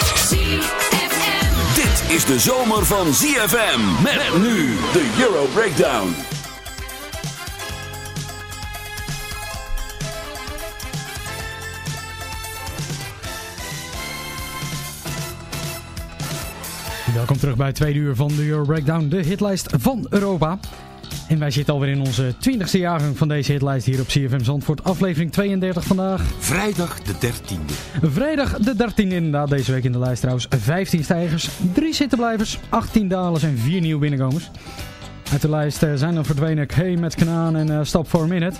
ZFM. Dit is de zomer van ZFM. Met nu de Euro Breakdown. Welkom terug bij het tweede uur van de Euro Breakdown, de hitlijst van Europa. En wij zitten alweer in onze 20ste jaargang van deze hitlijst hier op CFM Zandvoort. Aflevering 32 vandaag. Vrijdag de 13e. Vrijdag de 13e inderdaad, deze week in de lijst trouwens. 15 stijgers, 3 zittenblijvers, 18 dalers en 4 nieuwe binnenkomers. Uit de lijst eh, zijn dan verdwenen Kay met Kanaan en uh, Stop for a Minute.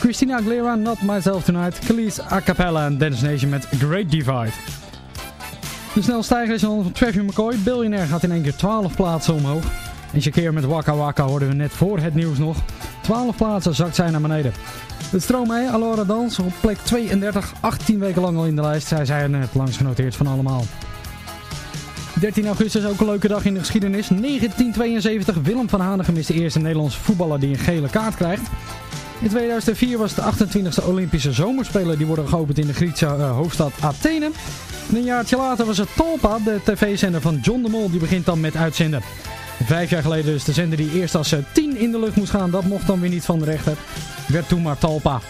Christina Aguilera, Not Myself Tonight. Khalees A Cappella en Dance Nation met Great Divide. De snelstijger is dan van Travis McCoy. Billionaire gaat in één keer 12 plaatsen omhoog. En Shakir met Waka Waka hoorden we net voor het nieuws nog. 12 plaatsen zakt zij naar beneden. Het Stromae, Alora Dans op plek 32, 18 weken lang al in de lijst. Zij zijn het langst genoteerd van allemaal. 13 augustus ook een leuke dag in de geschiedenis. 1972, Willem van Hanegem is de eerste Nederlandse voetballer die een gele kaart krijgt. In 2004 was de 28e Olympische Zomerspelen. Die worden geopend in de Griekse uh, hoofdstad Athene. En een jaartje later was het Talpa, de tv-zender van John de Mol. Die begint dan met uitzenden. Vijf jaar geleden dus de zender die eerst als 10 in de lucht moest gaan. Dat mocht dan weer niet van de rechter. Werd toen maar Talpa.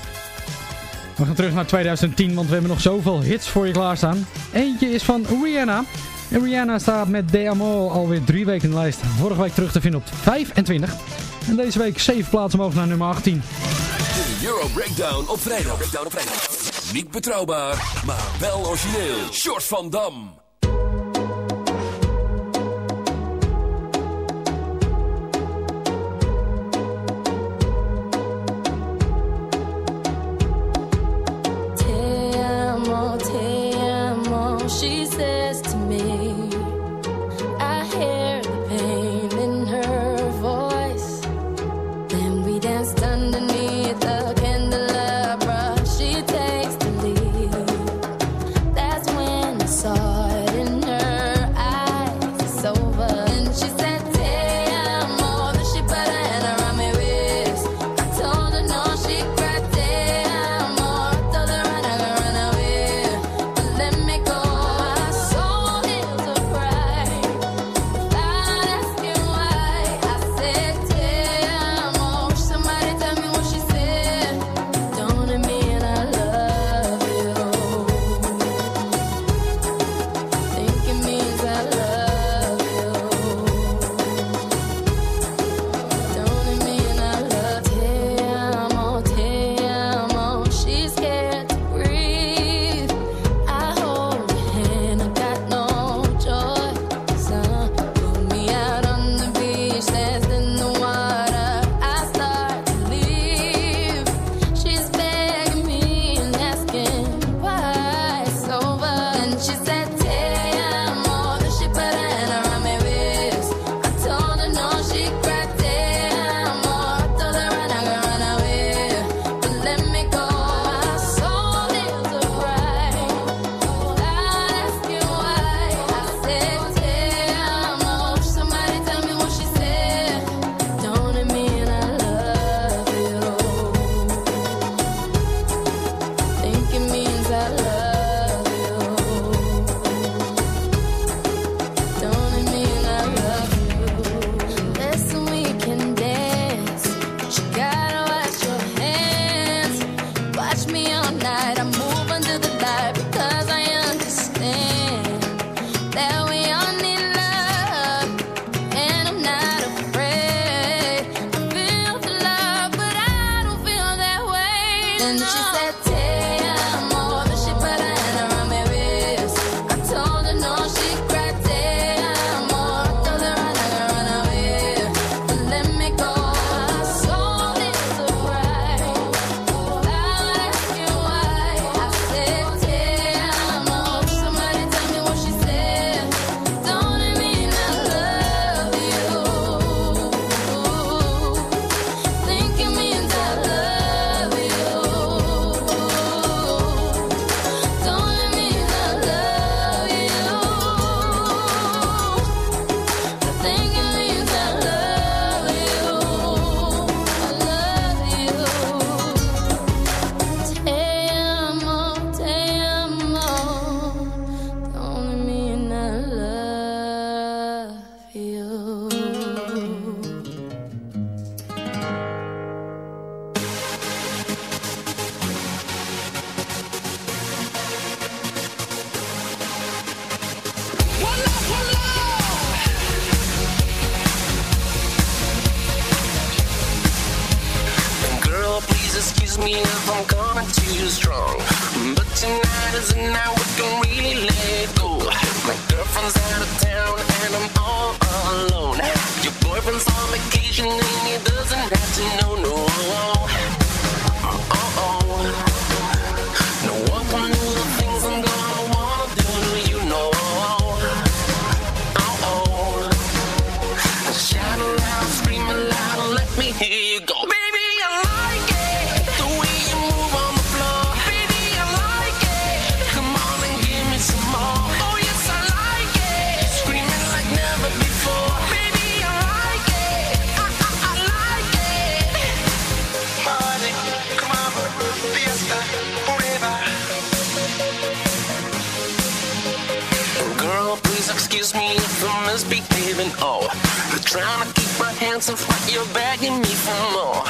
We gaan terug naar 2010, want we hebben nog zoveel hits voor je klaarstaan. Eentje is van Rihanna. En Rihanna staat met De Amor alweer drie weken in de lijst. Vorige week terug te vinden op 25. En deze week 7 plaatsen omhoog naar nummer 18. De Euro Breakdown op vrijdag. Breakdown op vrijdag. Niet betrouwbaar, maar wel origineel. Short van Dam. one. Trying to keep my hands off what you're begging me for more.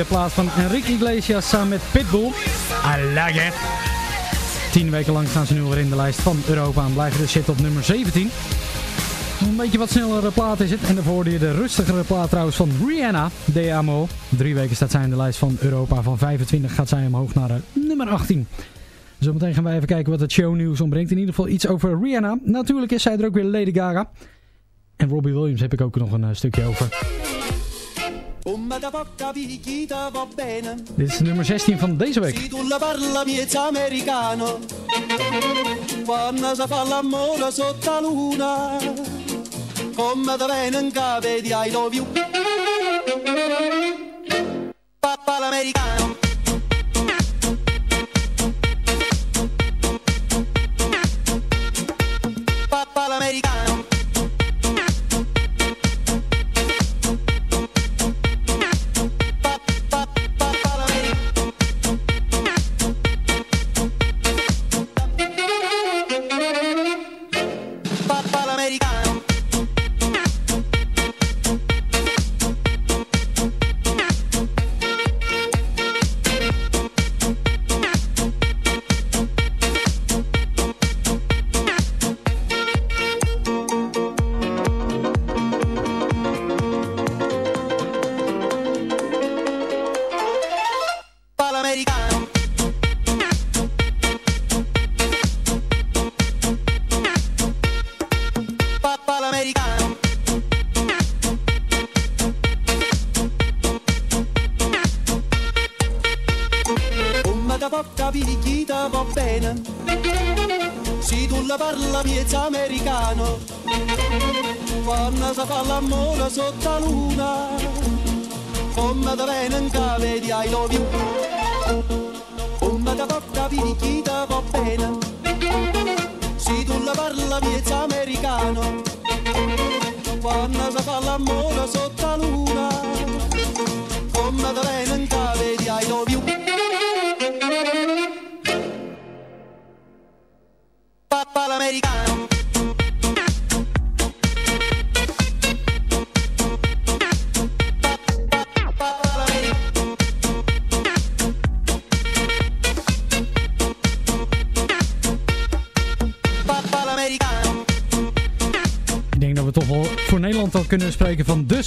De plaats van Enrique Iglesias samen met Pitbull. I like it. Tien weken lang staan ze nu weer in de lijst van Europa en blijven dus zitten op nummer 17. Een beetje wat snellere plaat is het. En daarvoor je de rustigere plaat trouwens van Rihanna, De Amo. Drie weken staat zij in de lijst van Europa. Van 25 gaat zij omhoog naar eh, nummer 18. Zometeen gaan wij even kijken wat het shownieuws ombrengt. In ieder geval iets over Rihanna. Natuurlijk is zij er ook weer Lady Gaga. En Robbie Williams heb ik ook nog een uh, stukje over. Dit is nummer 16 van deze week. Come da bene in cave di I love you. Papà l'americano.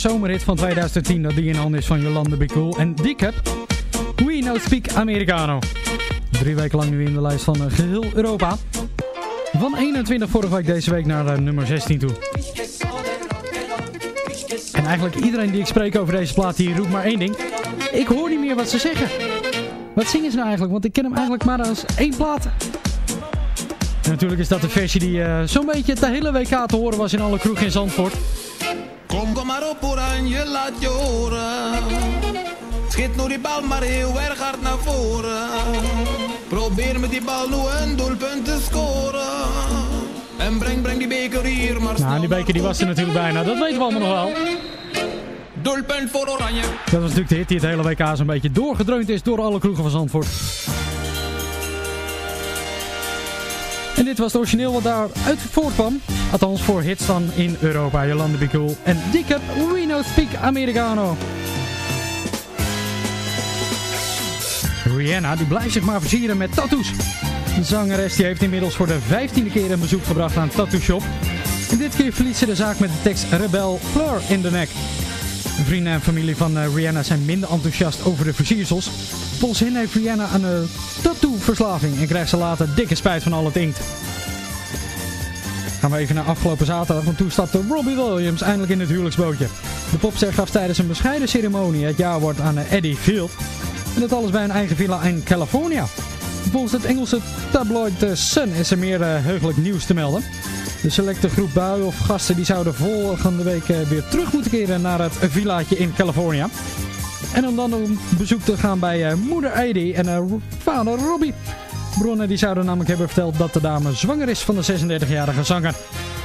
Zomerhit van 2010 dat die in handen is van Jolande Be Cool en Diekep. We Now Speak Americano. Drie weken lang nu in de lijst van eh, geheel Europa. Van 21 vorige week deze week naar uh, nummer 16 toe. En eigenlijk iedereen die ik spreek over deze plaat die roept maar één ding. Ik hoor niet meer wat ze zeggen. Wat zingen ze nou eigenlijk? Want ik ken hem eigenlijk maar als één plaat. Natuurlijk is dat de versie die uh, zo'n beetje de hele WK te horen was in alle kroegen in Zandvoort. Op Oranje, laat je horen. Schiet nu die bal maar heel erg hard naar voren. Probeer met die bal nu een doelpunt te scoren. En breng, breng die beker hier maar Nou, die beker die was er natuurlijk bijna. Dat weten we allemaal nog wel. Doelpunt voor Oranje. Dat was natuurlijk de hit die het hele WK zo'n beetje doorgedreund is door alle kroegen van Zandvoort. En dit was het origineel wat daaruit voortkwam. Althans voor hits dan in Europa. Jolande Be Cool en Dikke Reno Speak Americano. Rihanna die blijft zich maar versieren met tattoos. De zangeres die heeft inmiddels voor de vijftiende keer een bezoek gebracht aan tattoo shop. En dit keer verliet ze de zaak met de tekst Rebel Fleur in de nek. Vrienden en familie van eh, Rihanna zijn minder enthousiast over de versiersels. Volgens hen heeft Rihanna een uh, tattoo-verslaving en krijgt ze later dikke spijt van al het inkt. Gaan we even naar afgelopen zaterdag, want toen stapte Robbie Williams eindelijk in het huwelijksbootje. De popster gaf tijdens een bescheiden ceremonie het jaarwoord aan eh, Eddie Field. En dat alles bij een eigen villa in California. Volgens het Engelse tabloid The Sun is er meer uh, heugelijk nieuws te melden. De selecte groep buien of gasten die zouden volgende week weer terug moeten keren naar het villaatje in California. En om dan op bezoek te gaan bij moeder Eddie en vader Robbie. Bronnen die zouden namelijk hebben verteld dat de dame zwanger is van de 36-jarige zanger.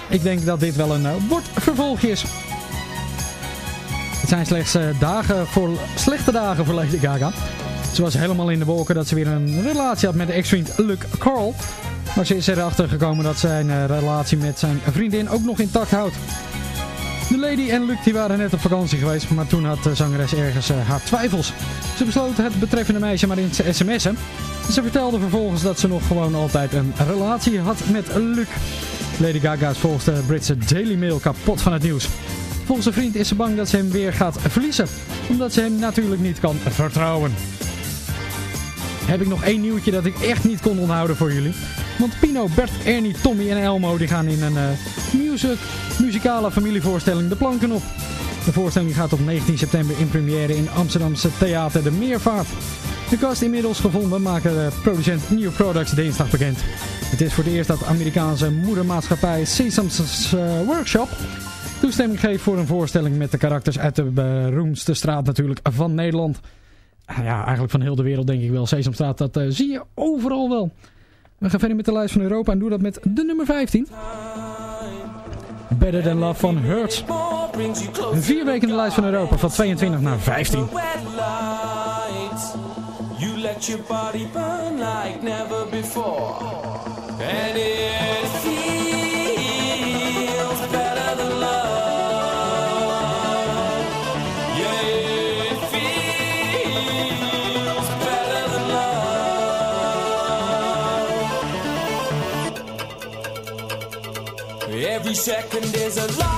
Ik denk dat dit wel een woordvervolg is. Het zijn slechts dagen voor, slechte dagen voor Lady Gaga. Ze was helemaal in de wolken dat ze weer een relatie had met de ex-vriend Luke Carl. Maar ze is erachter gekomen dat zijn relatie met zijn vriendin ook nog intact houdt. De Lady en Luc die waren net op vakantie geweest, maar toen had de zangeres ergens haar twijfels. Ze besloot het betreffende meisje maar in sms'en. Ze vertelde vervolgens dat ze nog gewoon altijd een relatie had met Luc. Lady Gaga is volgens de Britse Daily Mail kapot van het nieuws. Volgens een vriend is ze bang dat ze hem weer gaat verliezen, omdat ze hem natuurlijk niet kan vertrouwen. Heb ik nog één nieuwtje dat ik echt niet kon onthouden voor jullie. Want Pino, Bert, Ernie, Tommy en Elmo die gaan in een uh, music, muzikale familievoorstelling de planken op. De voorstelling gaat op 19 september in première in Amsterdamse Theater de Meervaart. De cast inmiddels gevonden maken de producent New Products dinsdag bekend. Het is voor het eerst dat Amerikaanse moedermaatschappij Sesam's uh, Workshop toestemming geeft voor een voorstelling met de karakters uit de beroemdste straat natuurlijk van Nederland. Ja, eigenlijk van heel de wereld denk ik wel. Sesamstraat, dat uh, zie je overal wel. We gaan verder met de lijst van Europa en doen dat met de nummer 15. Better Than Love van Hurts. Vier weken de lijst van Europa van 22 naar 15. Let your body burn like never before. And it feels better than love. Yeah, it feels better than love. Every second is a lifetime,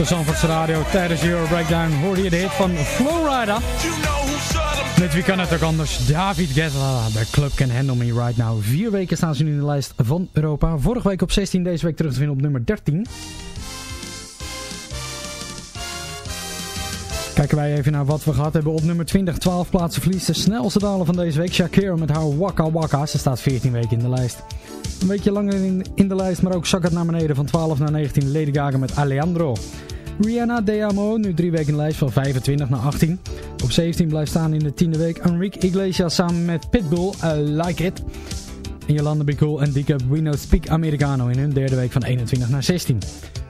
De Zandvoortse Radio tijdens de Euro Breakdown hoorde je de hit van Flowrider. Met wie kan het ook anders? David Guetta. De club can handle me right now. Vier weken staan ze nu in de lijst van Europa. Vorige week op 16, deze week terug te vinden op nummer 13. Kijken wij even naar wat we gehad hebben. Op nummer 20, 12 plaatsen verliest de snelste daler van deze week. Shakira met haar Waka Waka. Ze staat 14 weken in de lijst. Een weekje langer in, in de lijst, maar ook zak het naar beneden van 12 naar 19. Lady Gaga met Alejandro. Rihanna De Amo, nu drie weken in de lijst van 25 naar 18. Op 17 blijft staan in de tiende week Enrique Iglesias samen met Pitbull, I Like It. Jolanda Be Cool en Dika We Know Speak Americano in hun derde week van 21 naar 16.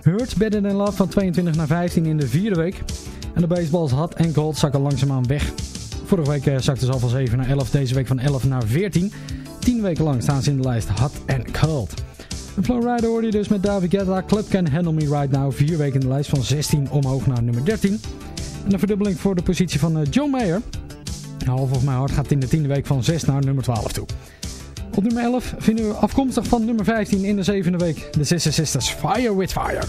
Hurts Better Than Love van 22 naar 15 in de vierde week. En de baseballs Hot en Cold zakken langzaamaan weg. Vorige week eh, zakte ze al van 7 naar 11, deze week van 11 naar 14. 10 weken lang staan ze in de lijst Hot and Cold. En Flowrider hoorde je dus met David Guetta. Club Can Handle Me Right Now. Vier weken in de lijst van 16 omhoog naar nummer 13. En een verdubbeling voor de positie van eh, John Mayer. Half of My Heart gaat in de tiende week van 6 naar nummer 12 toe. Op nummer 11 vinden we afkomstig van nummer 15 in de zevende week. De Sister Sisters Fire with Fire.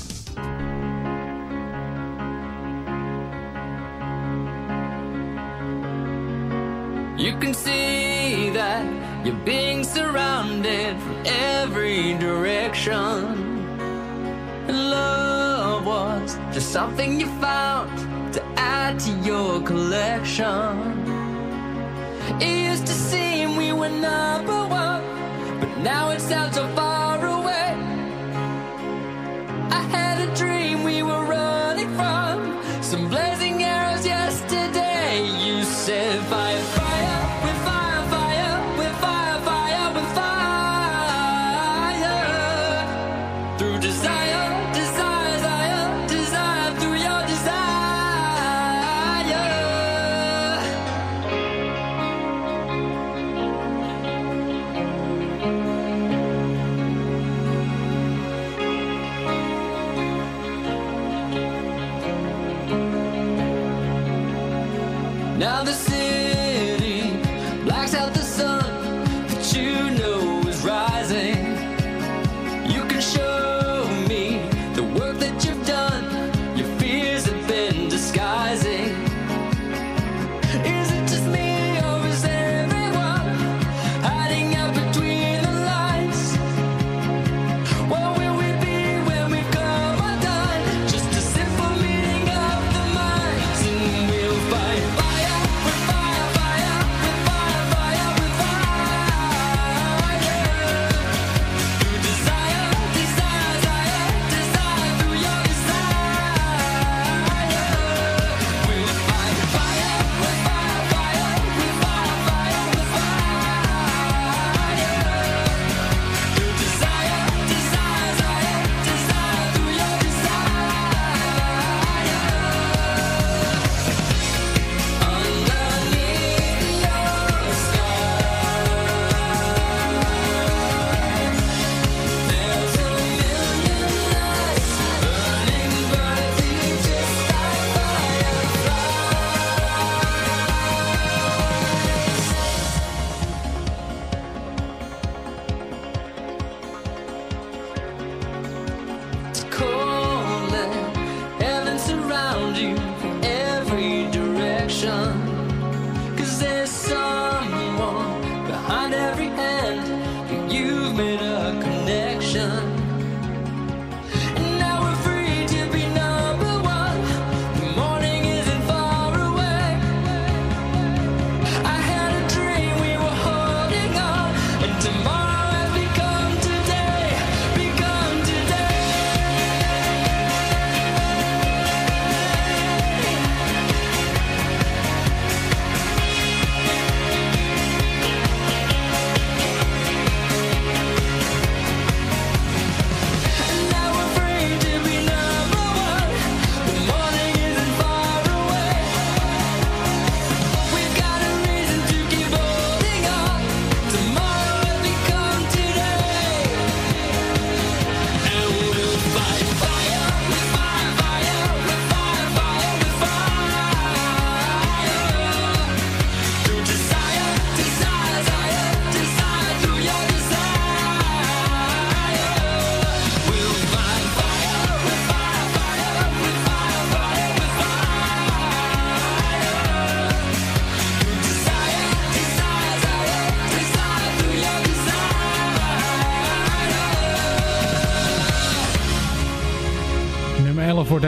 You can see that you're being surrounded from every direction. Love was just something you found to add to your collection. It used to seem we were number one, but now it sounds so far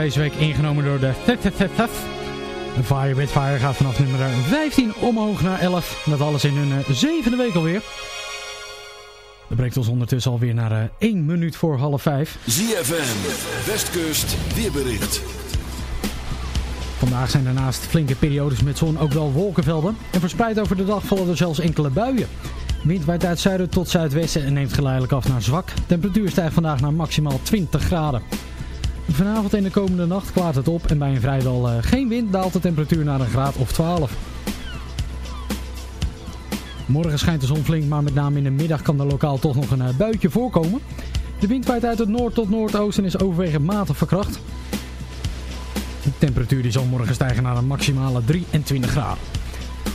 deze week ingenomen door de. Fire with Fire gaat vanaf nummer 15 omhoog naar 11. Dat alles in hun eh, zevende week alweer. Dat brengt ons ondertussen alweer naar eh, 1 minuut voor half 5. ZFM, Westkust, weerbericht. Vandaag zijn er naast flinke periodes met zon ook wel wolkenvelden. En verspreid over de dag vallen er zelfs enkele buien. Wind waait uit zuiden tot zuidwesten en neemt geleidelijk af naar zwak. Temperatuur stijgt vandaag naar maximaal 20 graden. Vanavond en de komende nacht klaart het op en bij een vrijwel eh, geen wind daalt de temperatuur naar een graad of 12. Morgen schijnt de zon flink, maar met name in de middag kan er lokaal toch nog een eh, buitje voorkomen. De wind waait uit het noord tot noordoosten en is overwegend matig verkracht. De temperatuur die zal morgen stijgen naar een maximale 23 graden.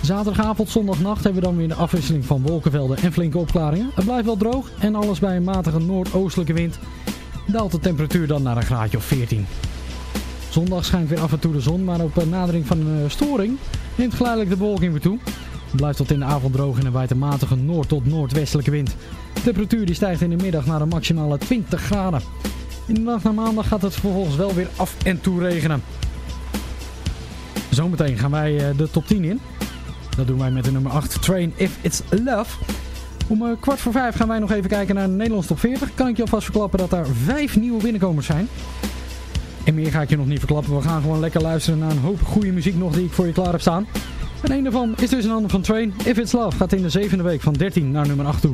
Zaterdagavond, zondagnacht hebben we dan weer de afwisseling van wolkenvelden en flinke opklaringen. Het blijft wel droog en alles bij een matige noordoostelijke wind daalt de temperatuur dan naar een graadje of 14. Zondag schijnt weer af en toe de zon, maar op eh, nadering van een eh, storing neemt geleidelijk de bewolking weer toe. Het blijft tot in de avond droog en een matige noord- tot noordwestelijke wind. De temperatuur die stijgt in de middag naar een maximale 20 graden. In de nacht naar maandag gaat het vervolgens wel weer af en toe regenen. Zometeen gaan wij eh, de top 10 in. Dat doen wij met de nummer 8, Train If It's Love. Om eh, kwart voor vijf gaan wij nog even kijken naar de Nederlands top 40. Kan ik je alvast verklappen dat daar vijf nieuwe binnenkomers zijn. En meer ga ik je nog niet verklappen. We gaan gewoon lekker luisteren naar een hoop goede muziek nog die ik voor je klaar heb staan. En een daarvan is dus een ander van Train. If It's Love gaat in de zevende week van 13 naar nummer 8 toe.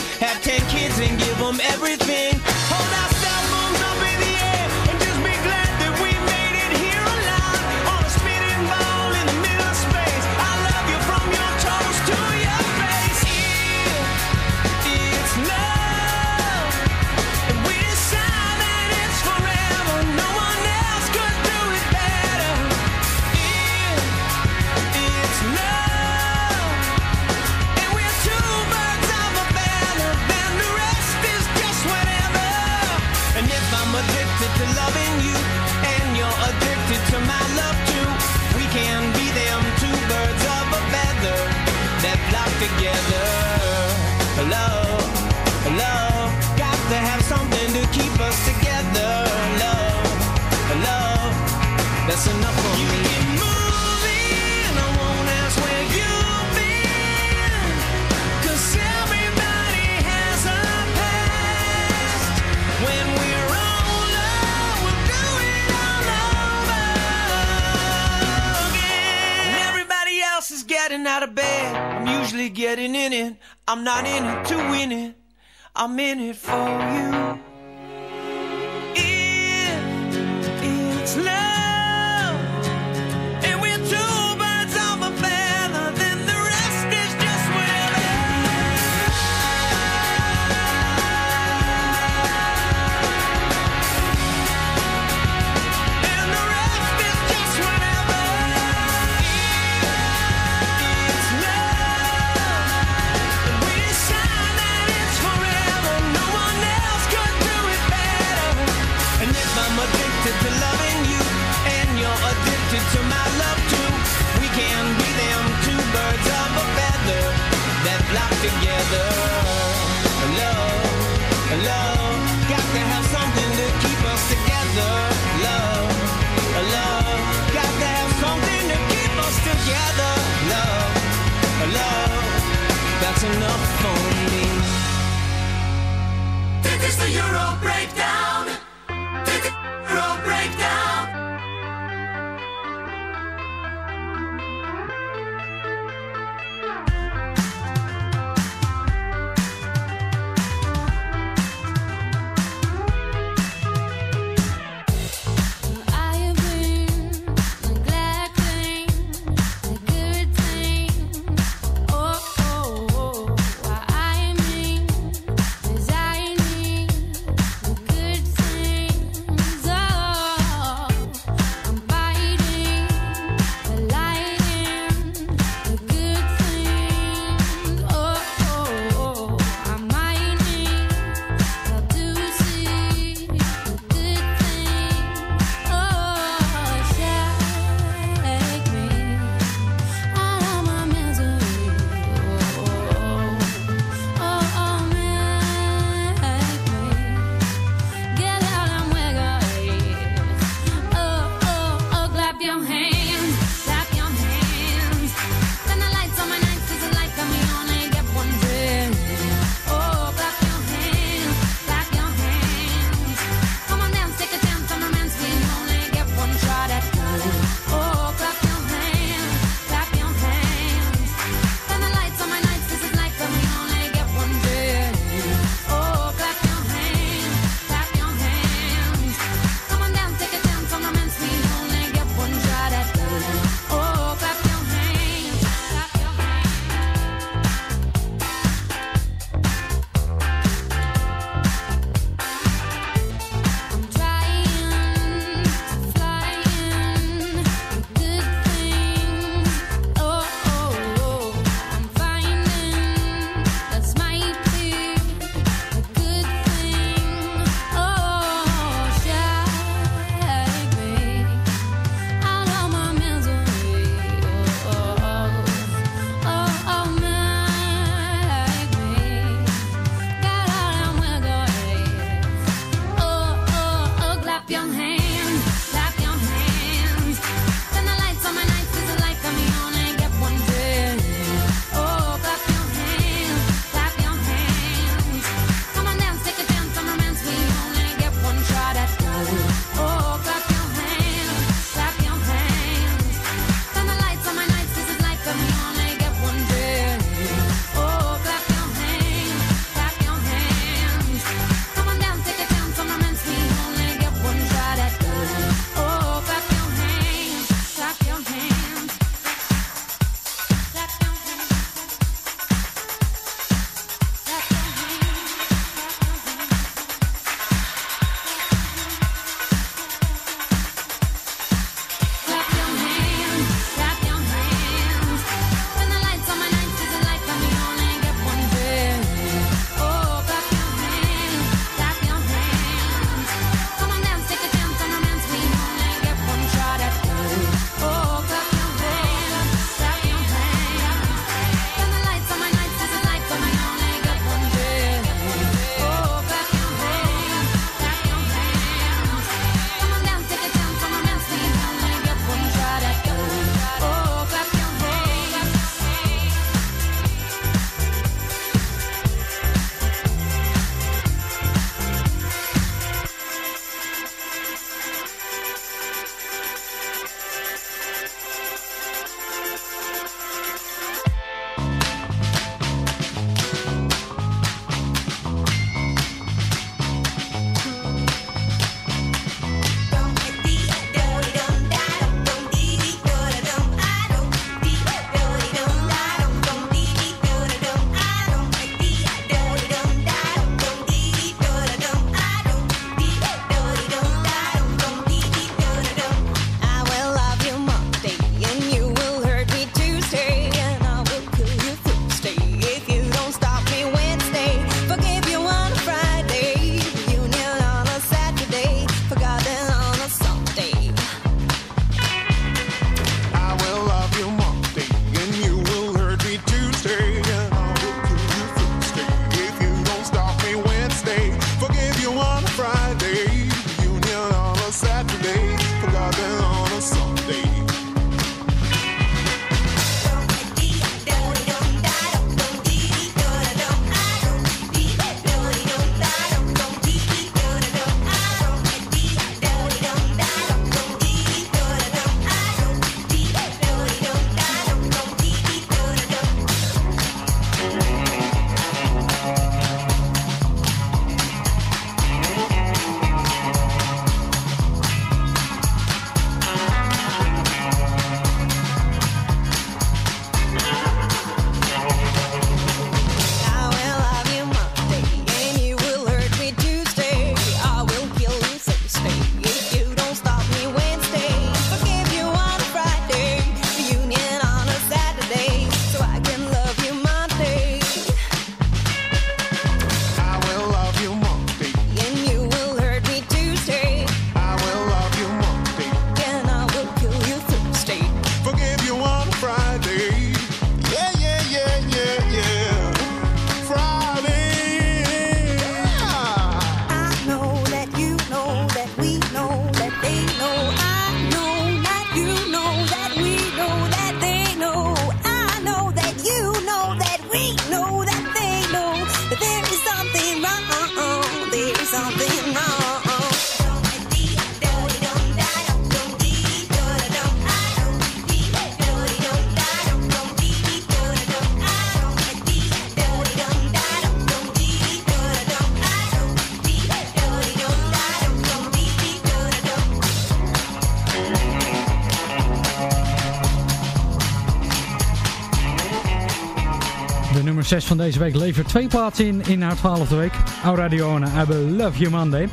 6 van deze week levert twee plaatsen in in haar twaalfde week. Aura Diona, I Love You Monday.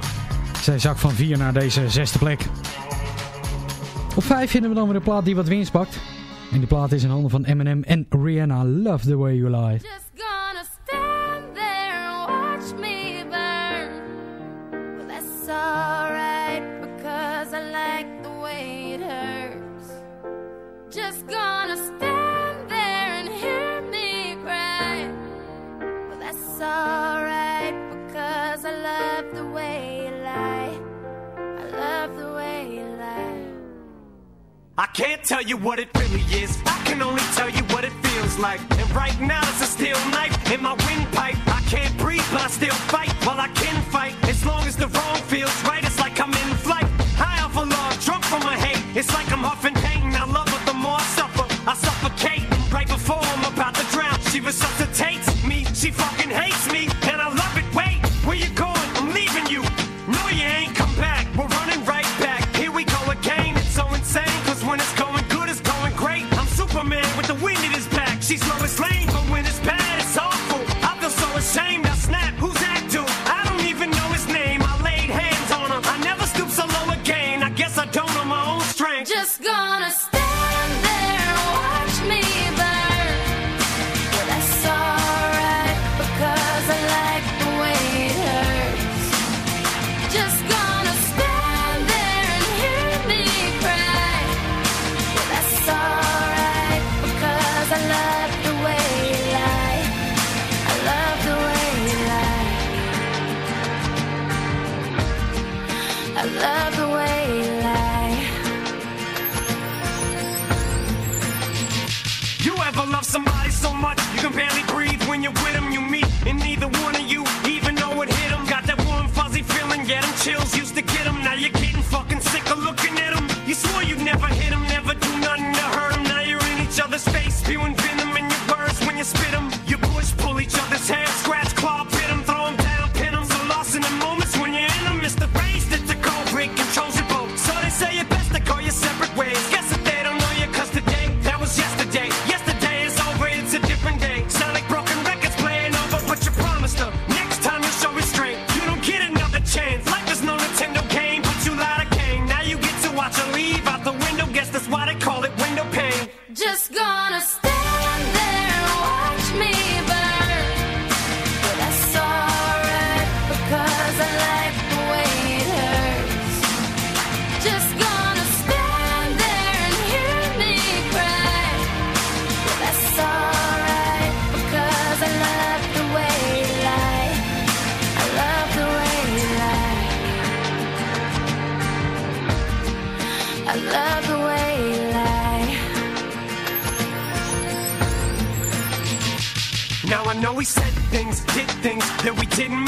Zij zak van 4 naar deze zesde plek. Op 5 vinden we dan weer een plaat die wat winst pakt. En die plaat is in handen van Eminem en Rihanna. Love the way you lie. like. And right now it's a steel knife in my windpipe. I can't breathe, but I still fight while I can fight. things, did things that we didn't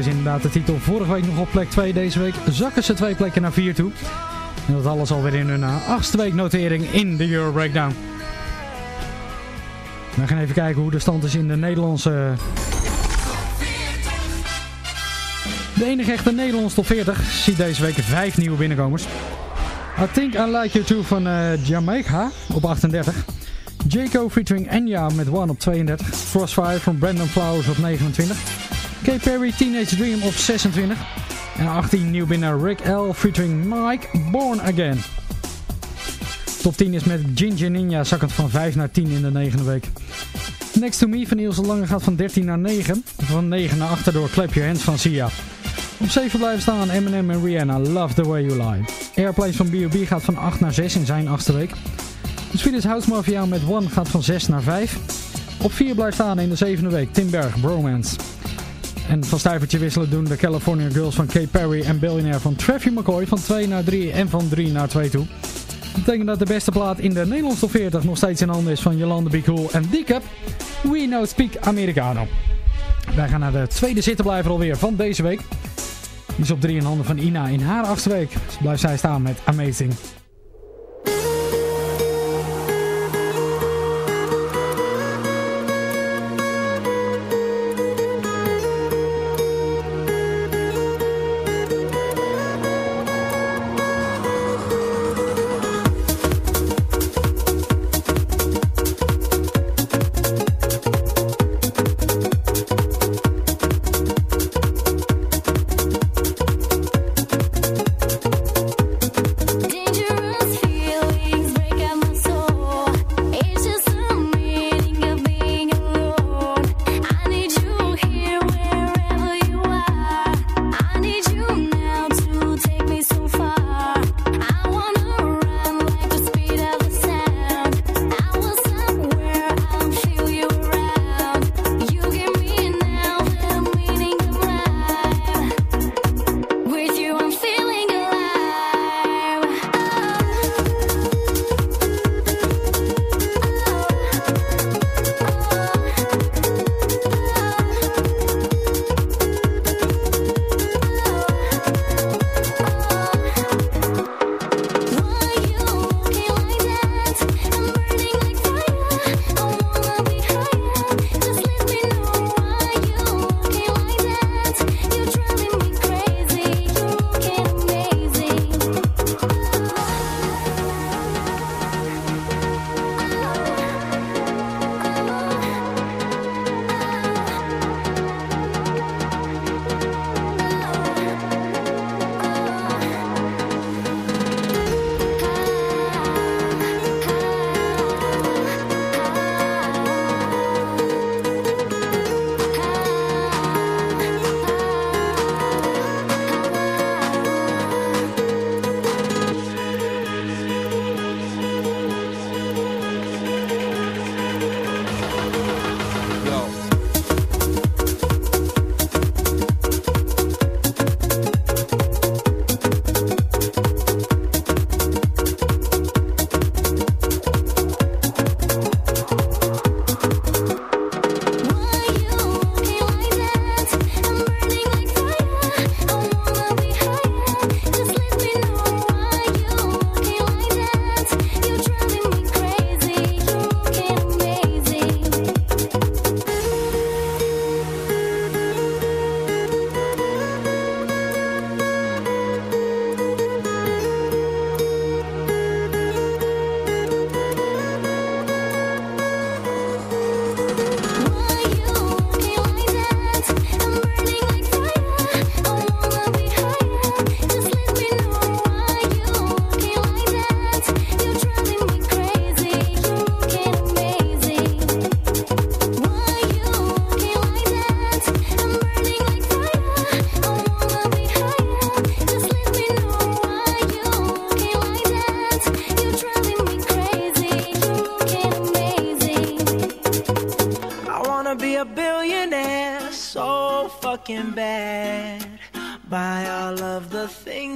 Is inderdaad de titel. Vorige week nog op plek 2, deze week zakken ze twee plekken naar 4 toe. En dat alles alweer in hun eh, achtste week notering in de Euro Breakdown. We gaan even kijken hoe de stand is in de Nederlandse... De enige echte Nederlandse top 40 ziet deze week vijf nieuwe binnenkomers. I Think I Like You Too van eh, Jamaica op 38. Jaco featuring Enya met One op 32. Crossfire van Brandon Flowers op 29. K. Perry Teenage Dream op 26. En 18 nieuw binnen Rick L. featuring Mike Born Again. Top 10 is met Ginger Ninja zakkend van 5 naar 10 in de negende week. Next to Me van Niels de Lange gaat van 13 naar 9. Van 9 naar 8 door Clap Your Hands van Sia. Op 7 blijven staan Eminem en Rihanna, Love The Way You Lie. Airplanes van B.O.B. gaat van 8 naar 6 in zijn achtste week. De Swedish House Mafia met One gaat van 6 naar 5. Op 4 blijft staan in de zevende week Tim Berg, Bromance. En van stuivertje wisselen doen de California Girls van Kay Perry en Billionaire van Traffy McCoy van 2 naar 3 en van 3 naar 2 toe. Dat betekent dat de beste plaat in de Nederlandse top 40 nog steeds in handen is van Jolande Be Cool en D-Cup. We Know Speak Americano. Wij gaan naar de tweede zittenblijver alweer van deze week. Die is op 3 in handen van Ina in haar achtste week. Dus blijft zij staan met Amazing.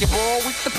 Basketball with the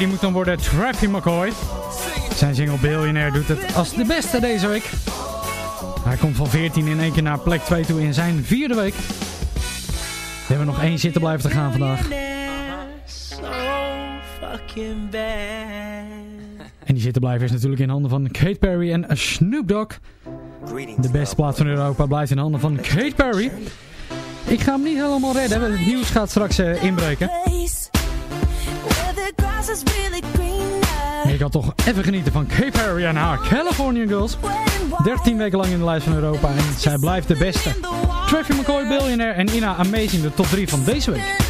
die moet dan worden Trappy McCoy. Zijn single Billionaire doet het als de beste deze week. Hij komt van 14 in één keer naar plek 2 toe in zijn vierde week. We hebben nog één zitten blijven te gaan vandaag. En die zitten blijven is natuurlijk in handen van Kate Perry en Snoop Dogg. De beste plaats van Europa blijft in handen van Kate Perry. Ik ga hem niet helemaal redden, het nieuws gaat straks eh, inbreken. Ik had toch even genieten van Kate Perry en haar Californian Girls. 13 weken lang in de lijst van Europa en zij blijft de beste. Traffy McCoy, Billionaire en Ina Amazing, de top 3 van deze week.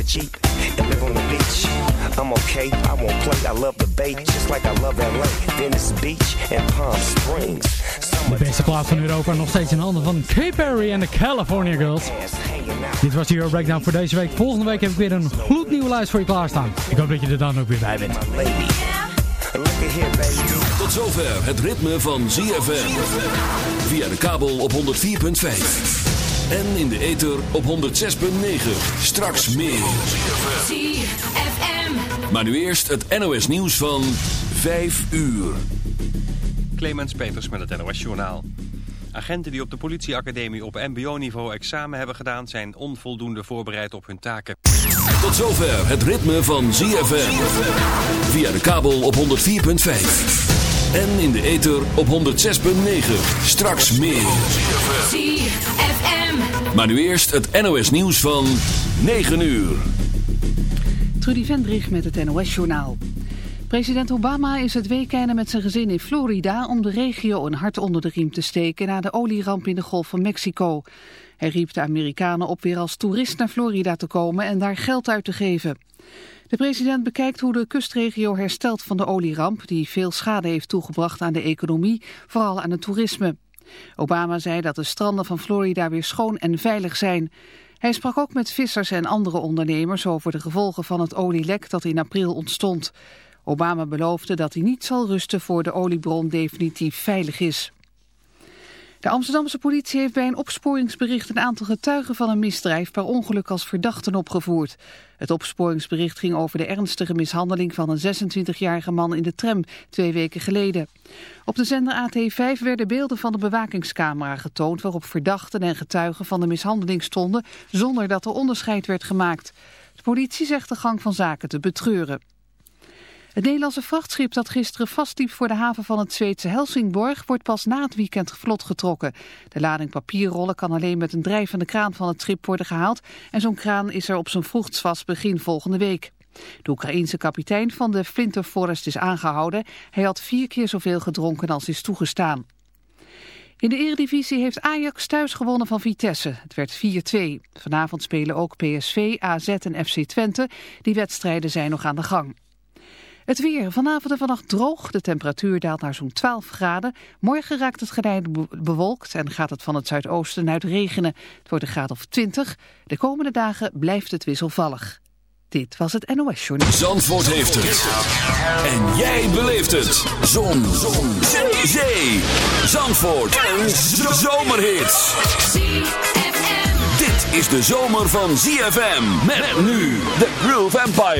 Jeep and live on the beach. I'm okay, I won't play. I love the bay, just like I love LA. Venice Beach and Palm Springs. De beste plaat van Europa nog steeds in handen van Kay Perry en de California Girls. Dit was de Euro Breakdown voor deze week. Volgende week heb ik weer een gloednieuwe lijst voor je klaarstaan. Ik hoop dat je er dan ook weer bij bent. Tot zover het ritme van ZFM. Via de kabel op 104.5. En in de ether op 106.9. Straks meer. ZFM. Maar nu eerst het NOS nieuws van 5 uur. Clemens Peters met het NOS Journaal. Agenten die op de politieacademie op mbo-niveau examen hebben gedaan... zijn onvoldoende voorbereid op hun taken. Tot zover het ritme van ZFM. Via de kabel op 104.5. En in de ether op 106.9. Straks meer. ZFM. Maar nu eerst het NOS nieuws van 9 uur. Trudy Vendrich met het NOS-journaal. President Obama is het weekende met zijn gezin in Florida om de regio een hart onder de riem te steken na de olieramp in de Golf van Mexico. Hij riep de Amerikanen op weer als toerist naar Florida te komen en daar geld uit te geven. De president bekijkt hoe de kustregio herstelt van de olieramp die veel schade heeft toegebracht aan de economie, vooral aan het toerisme. Obama zei dat de stranden van Florida weer schoon en veilig zijn. Hij sprak ook met vissers en andere ondernemers over de gevolgen van het olielek dat in april ontstond. Obama beloofde dat hij niet zal rusten voor de oliebron definitief veilig is. De Amsterdamse politie heeft bij een opsporingsbericht een aantal getuigen van een misdrijf per ongeluk als verdachten opgevoerd. Het opsporingsbericht ging over de ernstige mishandeling van een 26-jarige man in de tram twee weken geleden. Op de zender AT5 werden beelden van de bewakingscamera getoond waarop verdachten en getuigen van de mishandeling stonden zonder dat er onderscheid werd gemaakt. De politie zegt de gang van zaken te betreuren. Het Nederlandse vrachtschip dat gisteren vastliep voor de haven van het Zweedse Helsingborg wordt pas na het weekend vlot getrokken. De lading papierrollen kan alleen met een drijvende kraan van het schip worden gehaald en zo'n kraan is er op zijn vroegst vast begin volgende week. De Oekraïense kapitein van de Flinter Forest is aangehouden. Hij had vier keer zoveel gedronken als is toegestaan. In de eredivisie heeft Ajax thuis gewonnen van Vitesse. Het werd 4-2. Vanavond spelen ook PSV, AZ en FC Twente. Die wedstrijden zijn nog aan de gang. Het weer. Vanavond en vannacht droog. De temperatuur daalt naar zo'n 12 graden. Morgen raakt het geleidelijk be- bewolkt en gaat het van het zuidoosten uit regenen. Het wordt een graad of 20. De komende dagen blijft het wisselvallig. Dit was het NOS Journal. Zandvoort heeft het. En jij beleeft het. Zon. Zon. Zee. Zandvoort. Een zomerhit. Dit is de zomer van ZFM. Met nu de Groove Empire.